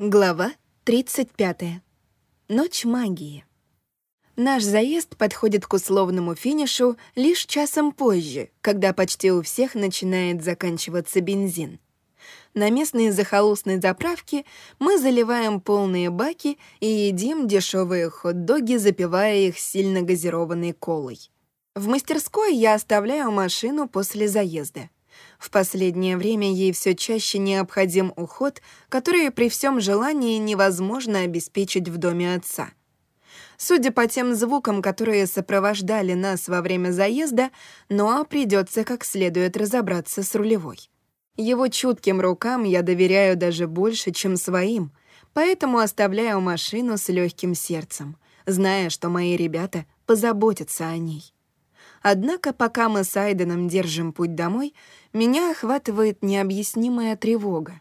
Глава 35. Ночь магии. Наш заезд подходит к условному финишу лишь часом позже, когда почти у всех начинает заканчиваться бензин. На местной захолустной заправке мы заливаем полные баки и едим дешевые хот-доги, запивая их сильно газированной колой. В мастерской я оставляю машину после заезда. В последнее время ей все чаще необходим уход, который при всем желании невозможно обеспечить в доме отца. Судя по тем звукам, которые сопровождали нас во время заезда, Ноа придется как следует разобраться с рулевой. Его чутким рукам я доверяю даже больше, чем своим, поэтому оставляю машину с легким сердцем, зная, что мои ребята позаботятся о ней. Однако, пока мы с Айденом держим путь домой, меня охватывает необъяснимая тревога.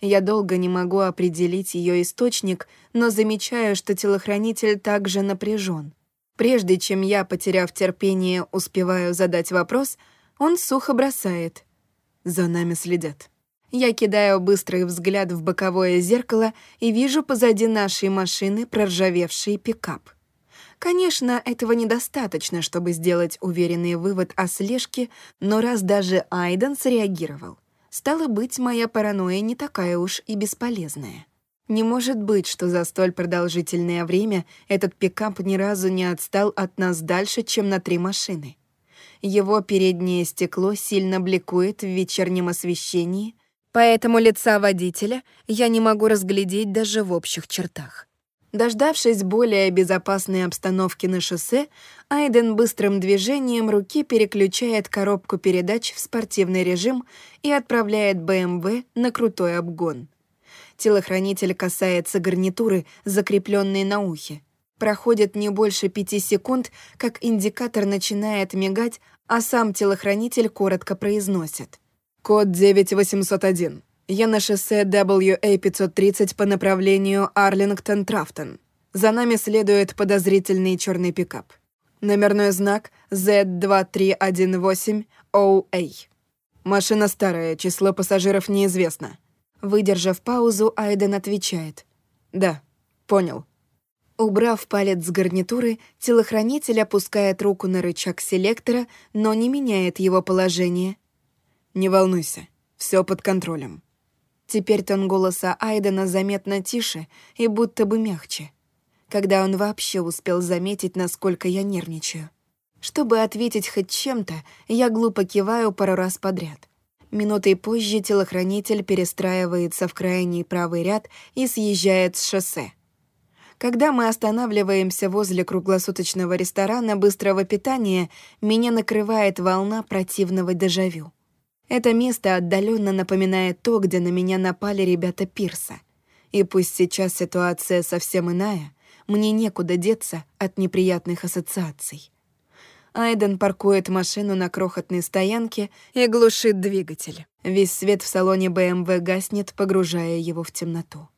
Я долго не могу определить ее источник, но замечаю, что телохранитель также напряжен. Прежде чем я, потеряв терпение, успеваю задать вопрос, он сухо бросает. «За нами следят». Я кидаю быстрый взгляд в боковое зеркало и вижу позади нашей машины проржавевший пикап. Конечно, этого недостаточно, чтобы сделать уверенный вывод о слежке, но раз даже Айден среагировал, стало быть, моя паранойя не такая уж и бесполезная. Не может быть, что за столь продолжительное время этот пикап ни разу не отстал от нас дальше, чем на три машины. Его переднее стекло сильно бликует в вечернем освещении, поэтому лица водителя я не могу разглядеть даже в общих чертах. Дождавшись более безопасной обстановки на шоссе, Айден быстрым движением руки переключает коробку передач в спортивный режим и отправляет БМВ на крутой обгон. Телохранитель касается гарнитуры, закрепленной на ухе. Проходит не больше пяти секунд, как индикатор начинает мигать, а сам телохранитель коротко произносит. «Код 9801». Я на шоссе WA-530 по направлению Арлингтон-Трафтон. За нами следует подозрительный черный пикап. Номерной знак Z2318OA. Машина старая, число пассажиров неизвестно. Выдержав паузу, Айден отвечает. «Да, понял». Убрав палец с гарнитуры, телохранитель опускает руку на рычаг селектора, но не меняет его положение. «Не волнуйся, все под контролем». Теперь тон голоса Айдена заметно тише и будто бы мягче. Когда он вообще успел заметить, насколько я нервничаю. Чтобы ответить хоть чем-то, я глупо киваю пару раз подряд. Минутой позже телохранитель перестраивается в крайний правый ряд и съезжает с шоссе. Когда мы останавливаемся возле круглосуточного ресторана быстрого питания, меня накрывает волна противного дежавю. Это место отдаленно напоминает то, где на меня напали ребята Пирса. И пусть сейчас ситуация совсем иная, мне некуда деться от неприятных ассоциаций. Айден паркует машину на крохотной стоянке и глушит двигатель. Весь свет в салоне БМВ гаснет, погружая его в темноту.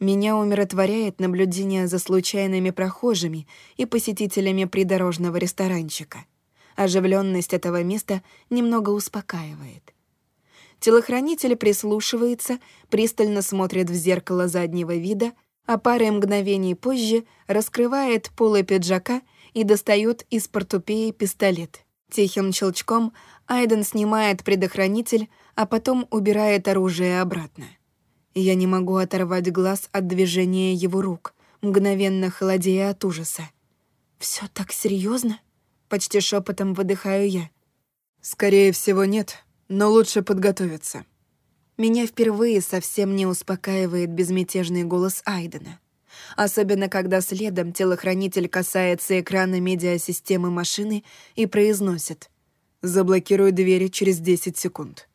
Меня умиротворяет наблюдение за случайными прохожими и посетителями придорожного ресторанчика — Оживленность этого места немного успокаивает. Телохранитель прислушивается, пристально смотрит в зеркало заднего вида, а парой мгновений позже раскрывает полы пиджака и достает из портупеи пистолет. Тихим щелчком Айден снимает предохранитель, а потом убирает оружие обратно. Я не могу оторвать глаз от движения его рук, мгновенно холодея от ужаса. Все так серьезно? Почти шепотом выдыхаю я. Скорее всего, нет, но лучше подготовиться. Меня впервые совсем не успокаивает безмятежный голос Айдена. Особенно, когда следом телохранитель касается экрана медиасистемы машины и произносит «Заблокируй двери через 10 секунд».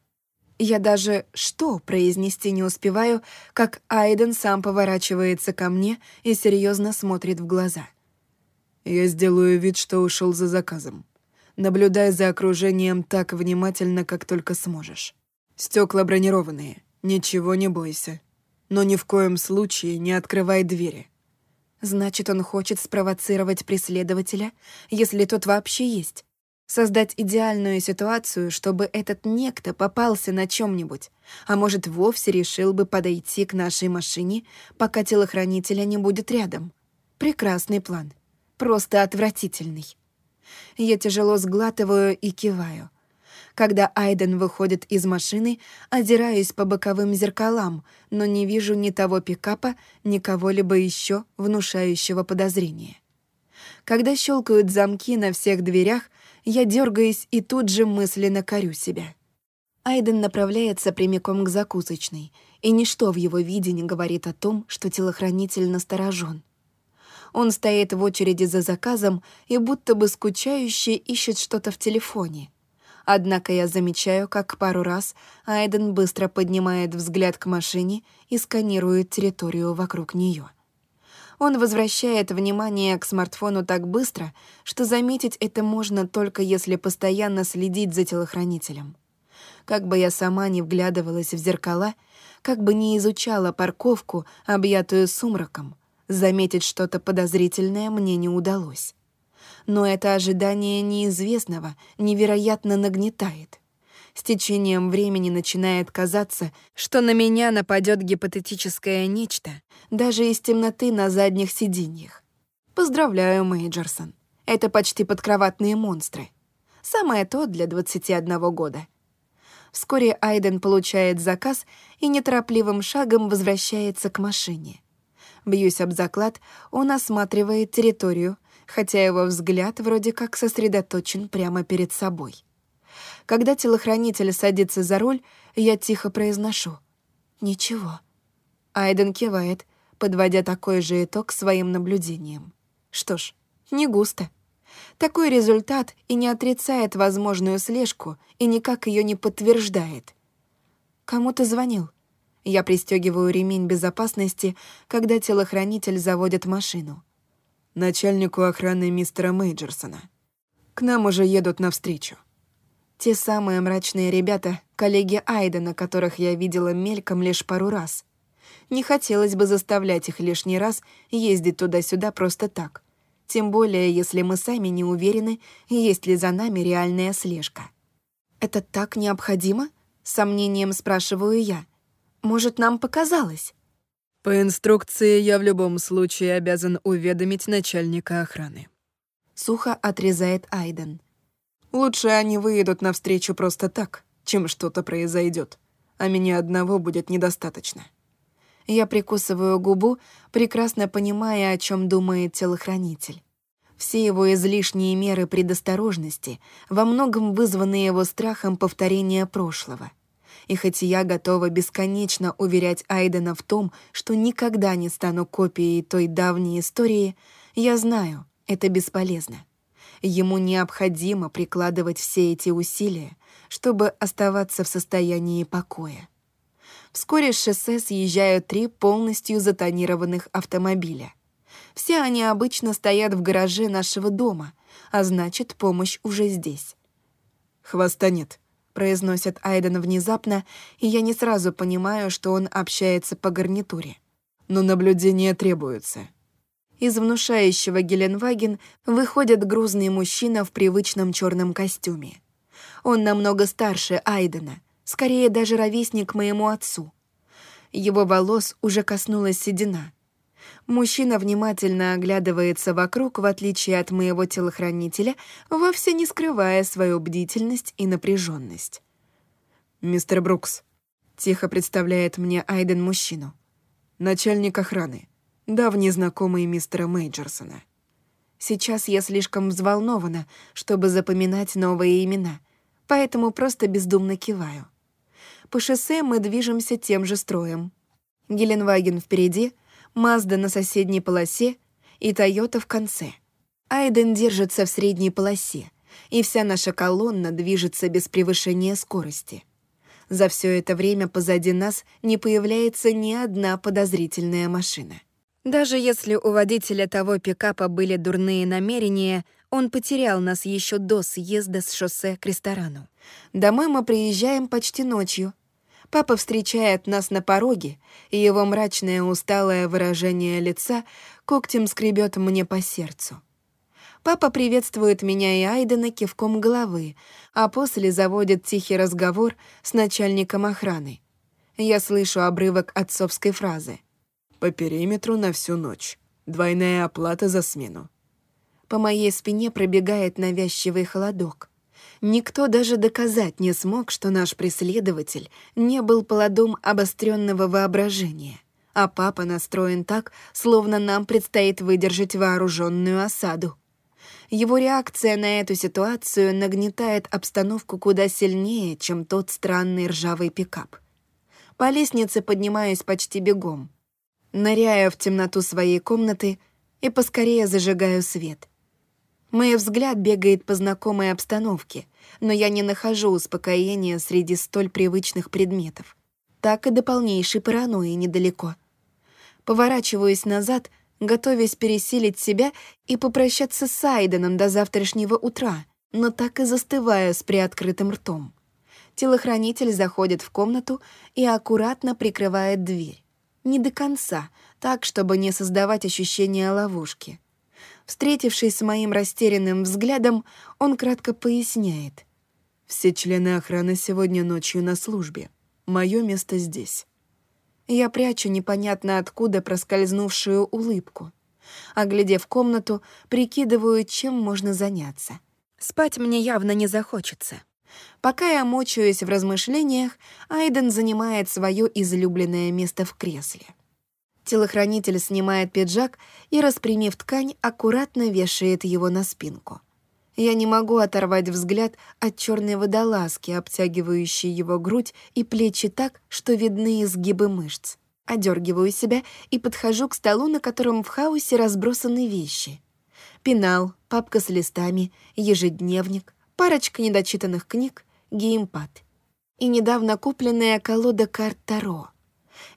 Я даже «что» произнести не успеваю, как Айден сам поворачивается ко мне и серьезно смотрит в глаза — я сделаю вид, что ушел за заказом. Наблюдай за окружением так внимательно, как только сможешь. Стекла бронированные, ничего не бойся. Но ни в коем случае не открывай двери. Значит, он хочет спровоцировать преследователя, если тот вообще есть. Создать идеальную ситуацию, чтобы этот некто попался на чем нибудь а может, вовсе решил бы подойти к нашей машине, пока телохранителя не будет рядом. Прекрасный план. Просто отвратительный. Я тяжело сглатываю и киваю. Когда Айден выходит из машины, озираюсь по боковым зеркалам, но не вижу ни того пикапа, ни кого-либо еще внушающего подозрения. Когда щелкают замки на всех дверях, я дергаюсь и тут же мысленно корю себя. Айден направляется прямиком к закусочной, и ничто в его виде не говорит о том, что телохранитель насторожен. Он стоит в очереди за заказом и будто бы скучающе ищет что-то в телефоне. Однако я замечаю, как пару раз Айден быстро поднимает взгляд к машине и сканирует территорию вокруг нее. Он возвращает внимание к смартфону так быстро, что заметить это можно только если постоянно следить за телохранителем. Как бы я сама не вглядывалась в зеркала, как бы не изучала парковку, объятую сумраком, заметить что-то подозрительное мне не удалось. Но это ожидание неизвестного невероятно нагнетает. С течением времени начинает казаться, что на меня нападет гипотетическое нечто, даже из темноты на задних сиденьях. Поздравляю, Мейджерсон. Это почти подкроватные монстры. Самое то для 21 года. Вскоре Айден получает заказ и неторопливым шагом возвращается к машине. Бьюсь об заклад, он осматривает территорию, хотя его взгляд вроде как сосредоточен прямо перед собой. Когда телохранитель садится за руль, я тихо произношу «Ничего». Айден кивает, подводя такой же итог своим наблюдениям. Что ж, не густо. Такой результат и не отрицает возможную слежку, и никак ее не подтверждает. Кому ты звонил? Я пристегиваю ремень безопасности, когда телохранитель заводит машину. Начальнику охраны мистера Мейджерсона. К нам уже едут навстречу. Те самые мрачные ребята, коллеги Айдена, которых я видела мельком лишь пару раз. Не хотелось бы заставлять их лишний раз ездить туда-сюда просто так — тем более, если мы сами не уверены, есть ли за нами реальная слежка. «Это так необходимо?» — сомнением спрашиваю я. «Может, нам показалось?» «По инструкции я в любом случае обязан уведомить начальника охраны». Сухо отрезает Айден. «Лучше они выедут навстречу просто так, чем что-то произойдет, а меня одного будет недостаточно». Я прикусываю губу, прекрасно понимая, о чем думает телохранитель. Все его излишние меры предосторожности во многом вызваны его страхом повторения прошлого. И хоть я готова бесконечно уверять Айдена в том, что никогда не стану копией той давней истории, я знаю, это бесполезно. Ему необходимо прикладывать все эти усилия, чтобы оставаться в состоянии покоя. Вскоре с шоссе съезжают три полностью затонированных автомобиля. Все они обычно стоят в гараже нашего дома, а значит, помощь уже здесь. «Хвоста нет», — произносит Айден внезапно, и я не сразу понимаю, что он общается по гарнитуре. «Но наблюдение требуется». Из внушающего Геленваген выходит грузный мужчина в привычном черном костюме. Он намного старше Айдена — скорее даже ровесник моему отцу. Его волос уже коснулась седина. Мужчина внимательно оглядывается вокруг, в отличие от моего телохранителя, вовсе не скрывая свою бдительность и напряженность. «Мистер Брукс», — тихо представляет мне Айден мужчину. «Начальник охраны, давний знакомый мистера Мейджерсона». Сейчас я слишком взволнована, чтобы запоминать новые имена, поэтому просто бездумно киваю. По шоссе мы движемся тем же строем. Геленваген впереди, Мазда на соседней полосе и Тойота в конце. Айден держится в средней полосе, и вся наша колонна движется без превышения скорости. За все это время позади нас не появляется ни одна подозрительная машина. Даже если у водителя того пикапа были дурные намерения, он потерял нас еще до съезда с шоссе к ресторану. Домой мы приезжаем почти ночью, Папа встречает нас на пороге, и его мрачное усталое выражение лица когтем скребет мне по сердцу. Папа приветствует меня и Айдена кивком головы, а после заводит тихий разговор с начальником охраны. Я слышу обрывок отцовской фразы. «По периметру на всю ночь. Двойная оплата за смену». По моей спине пробегает навязчивый холодок. Никто даже доказать не смог, что наш преследователь не был плодом обостренного воображения, а папа настроен так, словно нам предстоит выдержать вооруженную осаду. Его реакция на эту ситуацию нагнетает обстановку куда сильнее, чем тот странный ржавый пикап. По лестнице поднимаюсь почти бегом. Ныряю в темноту своей комнаты и поскорее зажигаю свет. Мой взгляд бегает по знакомой обстановке, но я не нахожу успокоения среди столь привычных предметов. Так и до полнейшей паранойи недалеко. Поворачиваюсь назад, готовясь пересилить себя и попрощаться с Айденом до завтрашнего утра, но так и застываю с приоткрытым ртом. Телохранитель заходит в комнату и аккуратно прикрывает дверь. Не до конца, так, чтобы не создавать ощущение ловушки. Встретившись с моим растерянным взглядом, он кратко поясняет. «Все члены охраны сегодня ночью на службе. Мое место здесь». Я прячу непонятно откуда проскользнувшую улыбку. Оглядев комнату, прикидываю, чем можно заняться. Спать мне явно не захочется. Пока я мучаюсь в размышлениях, Айден занимает свое излюбленное место в кресле. Телохранитель снимает пиджак и, распрямив ткань, аккуратно вешает его на спинку. Я не могу оторвать взгляд от черной водолазки, обтягивающей его грудь и плечи так, что видны изгибы мышц. Одергиваю себя и подхожу к столу, на котором в хаосе разбросаны вещи. Пенал, папка с листами, ежедневник, парочка недочитанных книг, геймпад. И недавно купленная колода карт Таро —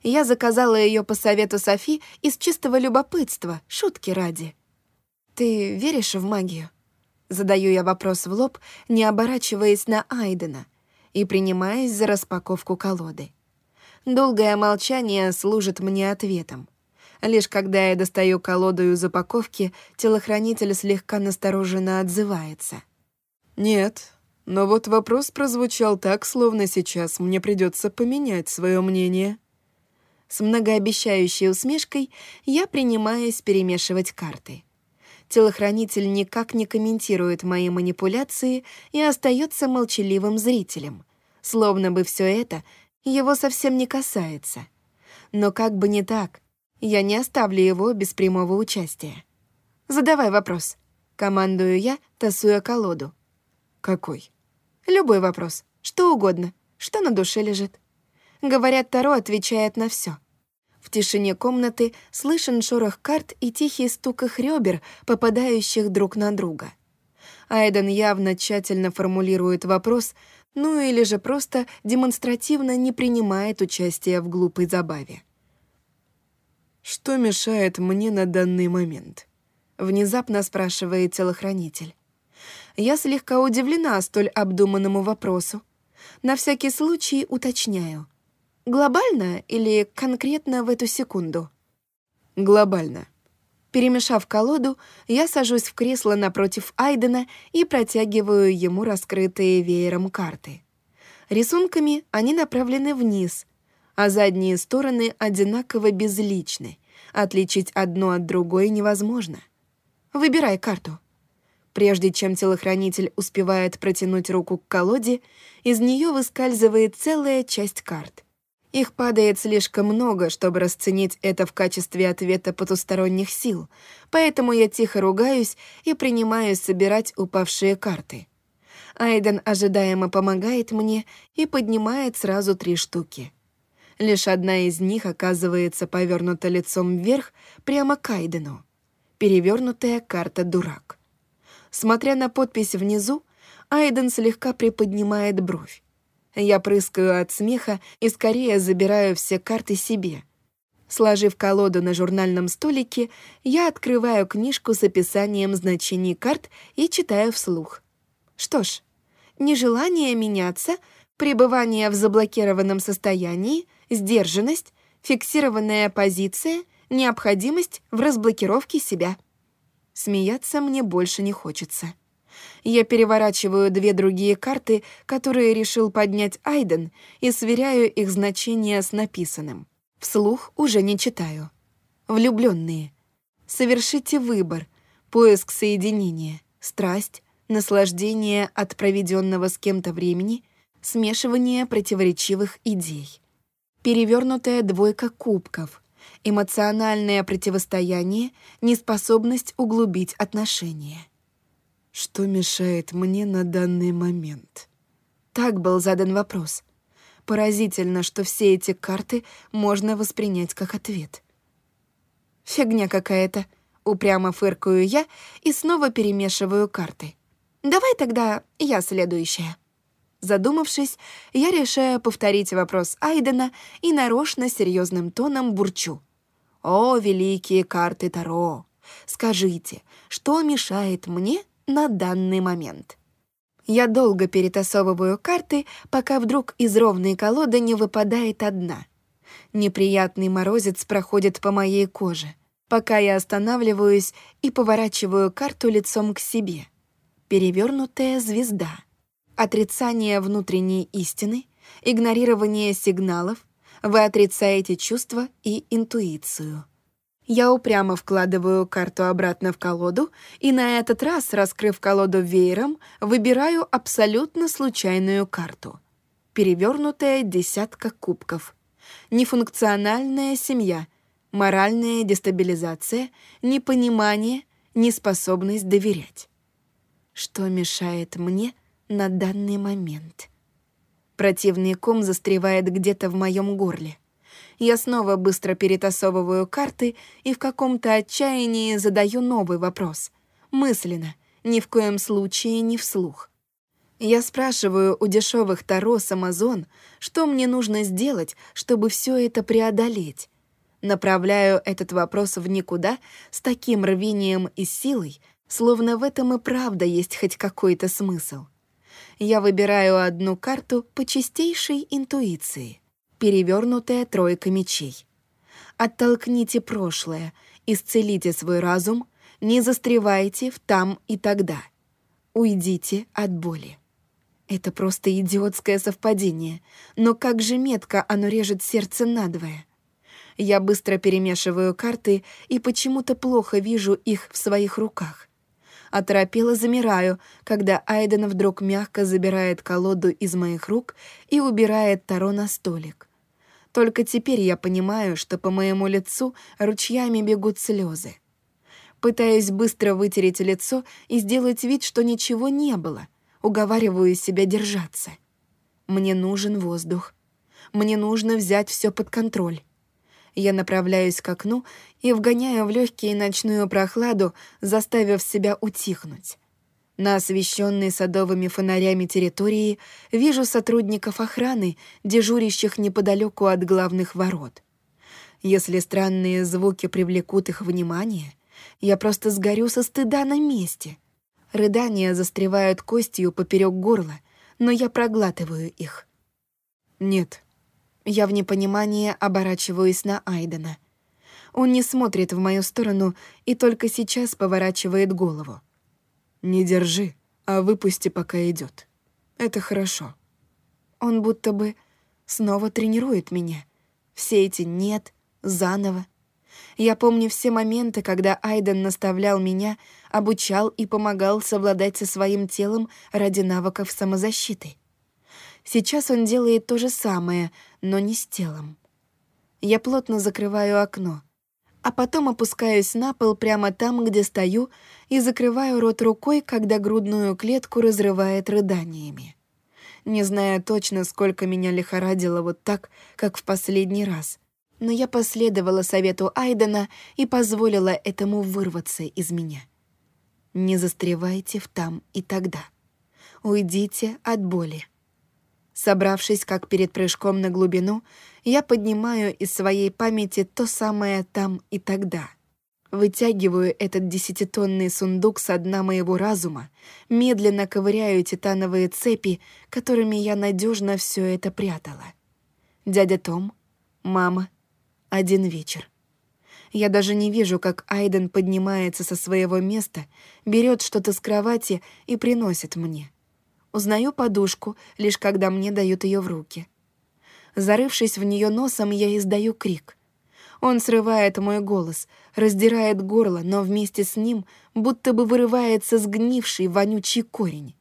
я заказала ее по совету Софи из чистого любопытства, шутки ради. «Ты веришь в магию?» Задаю я вопрос в лоб, не оборачиваясь на Айдена, и принимаясь за распаковку колоды. Долгое молчание служит мне ответом. Лишь когда я достаю колоду из упаковки, телохранитель слегка настороженно отзывается. «Нет, но вот вопрос прозвучал так, словно сейчас мне придется поменять свое мнение». С многообещающей усмешкой я принимаюсь перемешивать карты. Телохранитель никак не комментирует мои манипуляции и остается молчаливым зрителем, словно бы все это его совсем не касается. Но как бы не так, я не оставлю его без прямого участия. «Задавай вопрос», — командую я, тасуя колоду. «Какой?» «Любой вопрос, что угодно, что на душе лежит». Говорят, Таро отвечает на все. В тишине комнаты слышен шорох карт и тихий стук их ребер, попадающих друг на друга. Айден явно тщательно формулирует вопрос, ну или же просто демонстративно не принимает участия в глупой забаве. «Что мешает мне на данный момент?» — внезапно спрашивает телохранитель. Я слегка удивлена столь обдуманному вопросу. На всякий случай уточняю. Глобально или конкретно в эту секунду? Глобально. Перемешав колоду, я сажусь в кресло напротив Айдена и протягиваю ему раскрытые веером карты. Рисунками они направлены вниз, а задние стороны одинаково безличны. Отличить одно от другой невозможно. Выбирай карту. Прежде чем телохранитель успевает протянуть руку к колоде, из нее выскальзывает целая часть карт. Их падает слишком много, чтобы расценить это в качестве ответа потусторонних сил, поэтому я тихо ругаюсь и принимаюсь собирать упавшие карты. Айден ожидаемо помогает мне и поднимает сразу три штуки. Лишь одна из них оказывается повернута лицом вверх прямо к Айдену. Перевернутая карта «Дурак». Смотря на подпись внизу, Айден слегка приподнимает бровь. Я прыскаю от смеха и скорее забираю все карты себе. Сложив колоду на журнальном столике, я открываю книжку с описанием значений карт и читаю вслух. Что ж, нежелание меняться, пребывание в заблокированном состоянии, сдержанность, фиксированная позиция, необходимость в разблокировке себя. Смеяться мне больше не хочется. Я переворачиваю две другие карты, которые решил поднять Айден, и сверяю их значение с написанным. Вслух уже не читаю. Влюбленные. Совершите выбор. Поиск соединения. Страсть. Наслаждение от проведенного с кем-то времени. Смешивание противоречивых идей. Перевернутая двойка кубков. Эмоциональное противостояние, неспособность углубить отношения. Что мешает мне на данный момент? Так был задан вопрос. Поразительно, что все эти карты можно воспринять как ответ. Фигня какая-то. Упрямо фыркаю я и снова перемешиваю карты. Давай тогда я следующая. Задумавшись, я решаю повторить вопрос Айдена и нарочно серьезным тоном бурчу. «О, великие карты Таро! Скажите, что мешает мне на данный момент?» Я долго перетасовываю карты, пока вдруг из ровной колоды не выпадает одна. Неприятный морозец проходит по моей коже, пока я останавливаюсь и поворачиваю карту лицом к себе. Перевернутая звезда. Отрицание внутренней истины, игнорирование сигналов, вы отрицаете чувства и интуицию. Я упрямо вкладываю карту обратно в колоду и на этот раз, раскрыв колоду веером, выбираю абсолютно случайную карту. Перевернутая десятка кубков. Нефункциональная семья, моральная дестабилизация, непонимание, неспособность доверять. Что мешает мне на данный момент? Противный ком застревает где-то в моем горле. Я снова быстро перетасовываю карты и в каком-то отчаянии задаю новый вопрос. Мысленно, ни в коем случае не вслух. Я спрашиваю у дешевых Таро с Амазон, что мне нужно сделать, чтобы все это преодолеть. Направляю этот вопрос в никуда с таким рвением и силой, словно в этом и правда есть хоть какой-то смысл. Я выбираю одну карту по чистейшей интуиции перевернутая тройка мечей. Оттолкните прошлое, исцелите свой разум, не застревайте в там и тогда. Уйдите от боли. Это просто идиотское совпадение, но как же метко оно режет сердце надвое. Я быстро перемешиваю карты и почему-то плохо вижу их в своих руках. Оторопело замираю, когда Айден вдруг мягко забирает колоду из моих рук и убирает Таро на столик. Только теперь я понимаю, что по моему лицу ручьями бегут слезы. Пытаюсь быстро вытереть лицо и сделать вид, что ничего не было. Уговариваю себя держаться. Мне нужен воздух. Мне нужно взять все под контроль. Я направляюсь к окну и вгоняю в легкие ночную прохладу, заставив себя утихнуть. На освещенной садовыми фонарями территории вижу сотрудников охраны, дежурящих неподалеку от главных ворот. Если странные звуки привлекут их внимание, я просто сгорю со стыда на месте. Рыдания застревают костью поперек горла, но я проглатываю их. Нет. Я в непонимании оборачиваюсь на Айдена. Он не смотрит в мою сторону и только сейчас поворачивает голову. Не держи, а выпусти, пока идет. Это хорошо. Он будто бы снова тренирует меня. Все эти «нет», «заново». Я помню все моменты, когда Айден наставлял меня, обучал и помогал совладать со своим телом ради навыков самозащиты. Сейчас он делает то же самое, но не с телом. Я плотно закрываю окно — а потом опускаюсь на пол прямо там, где стою, и закрываю рот рукой, когда грудную клетку разрывает рыданиями. Не знаю точно, сколько меня лихорадило вот так, как в последний раз, но я последовала совету Айдена и позволила этому вырваться из меня. Не застревайте в там и тогда. Уйдите от боли. Собравшись, как перед прыжком на глубину, я поднимаю из своей памяти то самое там и тогда. Вытягиваю этот десятитонный сундук со дна моего разума, медленно ковыряю титановые цепи, которыми я надежно все это прятала. Дядя Том, мама, один вечер. Я даже не вижу, как Айден поднимается со своего места, берет что-то с кровати и приносит мне. Узнаю подушку, лишь когда мне дают ее в руки. Зарывшись в нее носом, я издаю крик. Он срывает мой голос, раздирает горло, но вместе с ним будто бы вырывается сгнивший вонючий корень.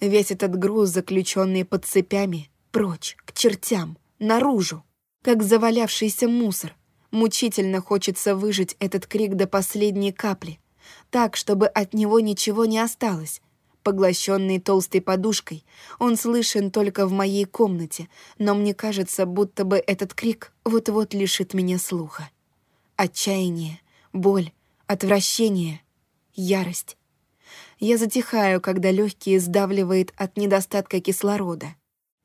Весь этот груз, заключенный под цепями, прочь, к чертям, наружу, как завалявшийся мусор — Мучительно хочется выжить этот крик до последней капли, так, чтобы от него ничего не осталось. Поглощенный толстой подушкой, он слышен только в моей комнате, но мне кажется, будто бы этот крик вот-вот лишит меня слуха. Отчаяние, боль, отвращение, ярость. Я затихаю, когда легкие сдавливает от недостатка кислорода.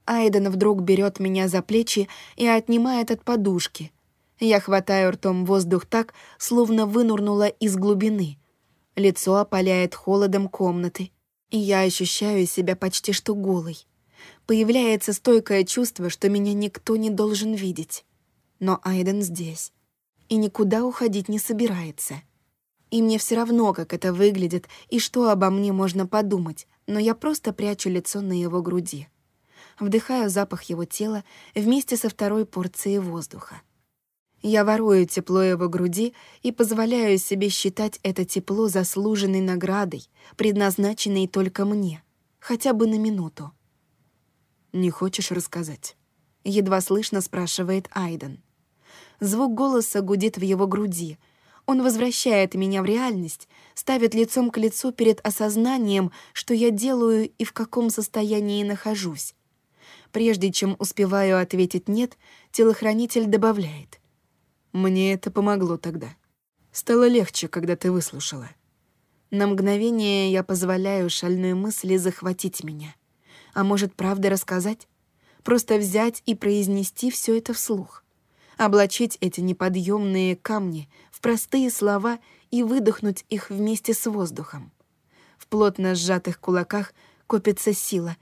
Айден вдруг берет меня за плечи и отнимает от подушки — я хватаю ртом воздух так, словно вынурнула из глубины. Лицо опаляет холодом комнаты, и я ощущаю себя почти что голой. Появляется стойкое чувство, что меня никто не должен видеть. Но Айден здесь. И никуда уходить не собирается. И мне все равно, как это выглядит и что обо мне можно подумать, но я просто прячу лицо на его груди. Вдыхаю запах его тела вместе со второй порцией воздуха. Я ворую тепло его груди и позволяю себе считать это тепло заслуженной наградой, предназначенной только мне, хотя бы на минуту. «Не хочешь рассказать?» — едва слышно спрашивает Айден. Звук голоса гудит в его груди. Он возвращает меня в реальность, ставит лицом к лицу перед осознанием, что я делаю и в каком состоянии нахожусь. Прежде чем успеваю ответить «нет», телохранитель добавляет. Мне это помогло тогда. Стало легче, когда ты выслушала. На мгновение я позволяю шальной мысли захватить меня. А может, правда рассказать? Просто взять и произнести все это вслух. Облачить эти неподъемные камни в простые слова и выдохнуть их вместе с воздухом. В плотно сжатых кулаках копится сила,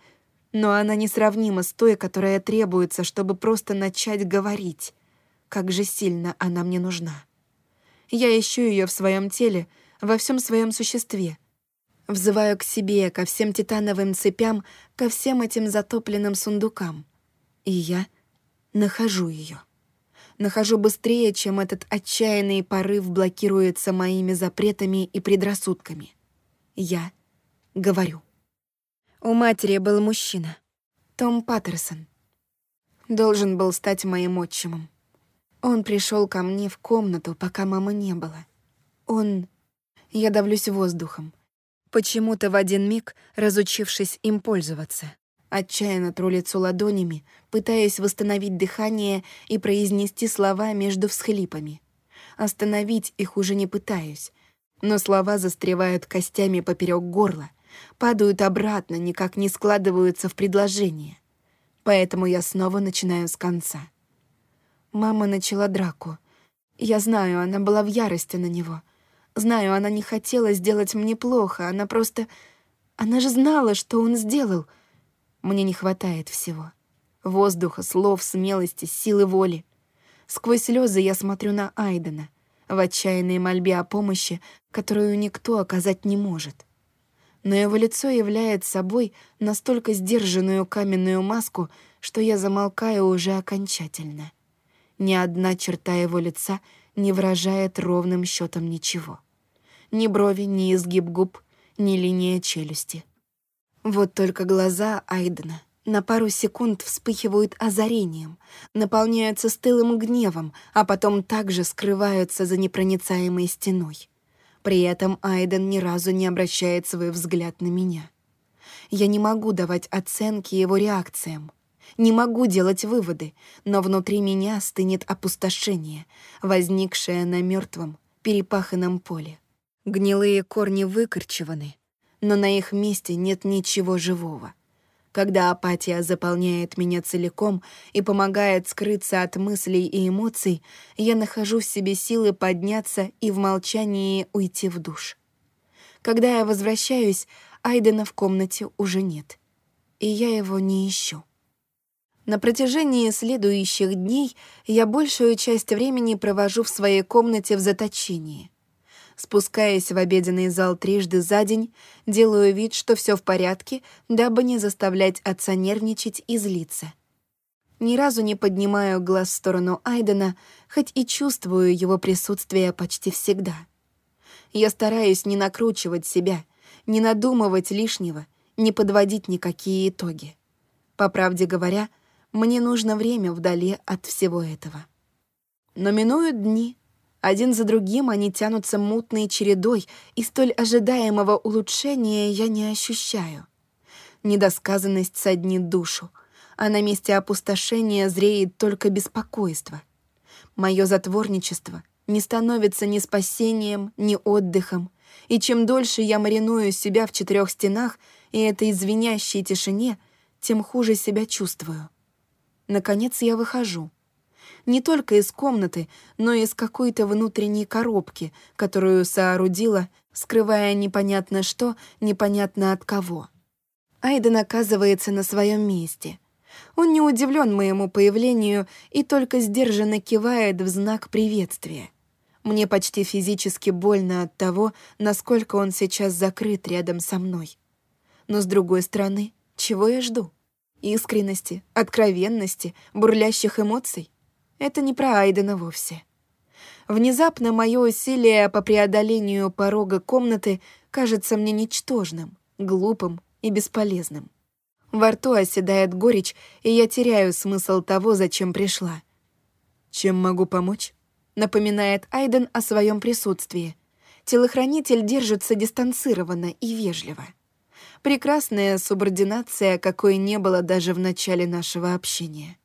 но она несравнима с той, которая требуется, чтобы просто начать говорить. Как же сильно она мне нужна. Я ищу ее в своем теле, во всем своем существе. Взываю к себе, ко всем титановым цепям, ко всем этим затопленным сундукам. И я нахожу ее. Нахожу быстрее, чем этот отчаянный порыв блокируется моими запретами и предрассудками. Я говорю. У матери был мужчина. Том Паттерсон. Должен был стать моим отчимом. Он пришел ко мне в комнату, пока мамы не было. Он... Я давлюсь воздухом. Почему-то в один миг, разучившись им пользоваться. Отчаянно тру лицо ладонями, пытаясь восстановить дыхание и произнести слова между всхлипами. Остановить их уже не пытаюсь, но слова застревают костями поперек горла, падают обратно, никак не складываются в предложение. Поэтому я снова начинаю с конца. Мама начала драку. Я знаю, она была в ярости на него. Знаю, она не хотела сделать мне плохо, она просто... Она же знала, что он сделал. Мне не хватает всего. Воздуха, слов, смелости, силы воли. Сквозь слезы я смотрю на Айдена в отчаянной мольбе о помощи, которую никто оказать не может. Но его лицо является собой настолько сдержанную каменную маску, что я замолкаю уже окончательно. Ни одна черта его лица не выражает ровным счетом ничего. Ни брови, ни изгиб губ, ни линия челюсти. Вот только глаза Айдена на пару секунд вспыхивают озарением, наполняются стылым гневом, а потом также скрываются за непроницаемой стеной. При этом Айден ни разу не обращает свой взгляд на меня. Я не могу давать оценки его реакциям. Не могу делать выводы, но внутри меня стынет опустошение, возникшее на мертвом, перепаханном поле. Гнилые корни выкорчеваны, но на их месте нет ничего живого. Когда апатия заполняет меня целиком и помогает скрыться от мыслей и эмоций, я нахожу в себе силы подняться и в молчании уйти в душ. Когда я возвращаюсь, Айдена в комнате уже нет, и я его не ищу. На протяжении следующих дней я большую часть времени провожу в своей комнате в заточении. Спускаясь в обеденный зал трижды за день, делаю вид, что все в порядке, дабы не заставлять отца нервничать и злиться. Ни разу не поднимаю глаз в сторону Айдена, хоть и чувствую его присутствие почти всегда. Я стараюсь не накручивать себя, не надумывать лишнего, не подводить никакие итоги. По правде говоря, мне нужно время вдали от всего этого. Но минуют дни. Один за другим они тянутся мутной чередой, и столь ожидаемого улучшения я не ощущаю. Недосказанность соднит душу, а на месте опустошения зреет только беспокойство. Мое затворничество не становится ни спасением, ни отдыхом, и чем дольше я мариную себя в четырех стенах и этой звенящей тишине, тем хуже себя чувствую. Наконец я выхожу. Не только из комнаты, но и из какой-то внутренней коробки, которую соорудила, скрывая непонятно что, непонятно от кого. Айден оказывается на своем месте. Он не удивлен моему появлению и только сдержанно кивает в знак приветствия. Мне почти физически больно от того, насколько он сейчас закрыт рядом со мной. Но с другой стороны, чего я жду? Искренности, откровенности, бурлящих эмоций. Это не про Айдена вовсе. Внезапно мое усилие по преодолению порога комнаты кажется мне ничтожным, глупым и бесполезным. Во рту оседает горечь, и я теряю смысл того, зачем пришла. «Чем могу помочь?» — напоминает Айден о своем присутствии. Телохранитель держится дистанцированно и вежливо. Прекрасная субординация, какой не было даже в начале нашего общения.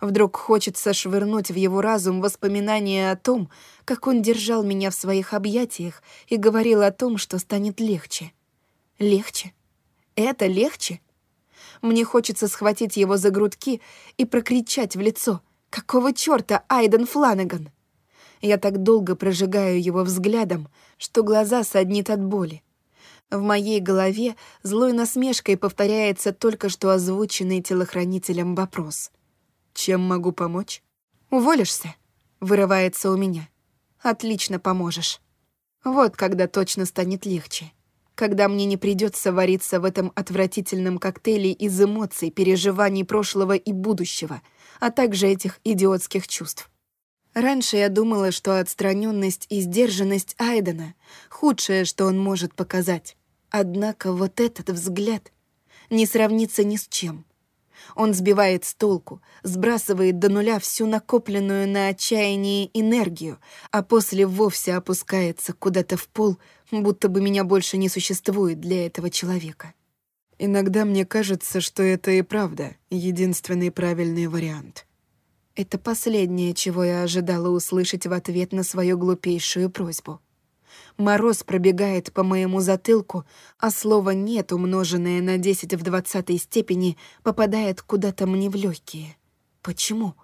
Вдруг хочется швырнуть в его разум воспоминания о том, как он держал меня в своих объятиях и говорил о том, что станет легче. Легче? Это легче? Мне хочется схватить его за грудки и прокричать в лицо «Какого чёрта, Айден Фланаган?» Я так долго прожигаю его взглядом, что глаза саднит от боли. В моей голове злой насмешкой повторяется только что озвученный телохранителем вопрос. «Чем могу помочь?» «Уволишься?» — вырывается у меня. «Отлично поможешь. Вот когда точно станет легче. Когда мне не придется вариться в этом отвратительном коктейле из эмоций, переживаний прошлого и будущего, а также этих идиотских чувств. Раньше я думала, что отстраненность и сдержанность Айдена — худшее, что он может показать. Однако вот этот взгляд не сравнится ни с чем. Он сбивает с толку, сбрасывает до нуля всю накопленную на отчаянии энергию, а после вовсе опускается куда-то в пол, будто бы меня больше не существует для этого человека. Иногда мне кажется, что это и правда единственный правильный вариант. Это последнее, чего я ожидала услышать в ответ на свою глупейшую просьбу. Мороз пробегает по моему затылку, а слово «нет», умноженное на 10 в двадцатой степени, попадает куда-то мне в легкие. Почему?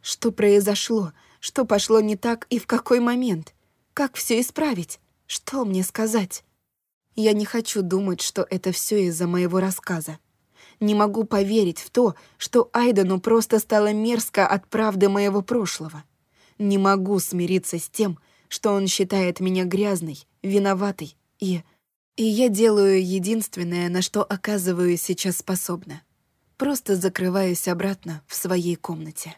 Что произошло? Что пошло не так и в какой момент? Как все исправить? Что мне сказать? Я не хочу думать, что это все из-за моего рассказа. Не могу поверить в то, что Айдену просто стало мерзко от правды моего прошлого. Не могу смириться с тем, что он считает меня грязной, виноватой и... И я делаю единственное, на что оказываю сейчас способна. Просто закрываюсь обратно в своей комнате.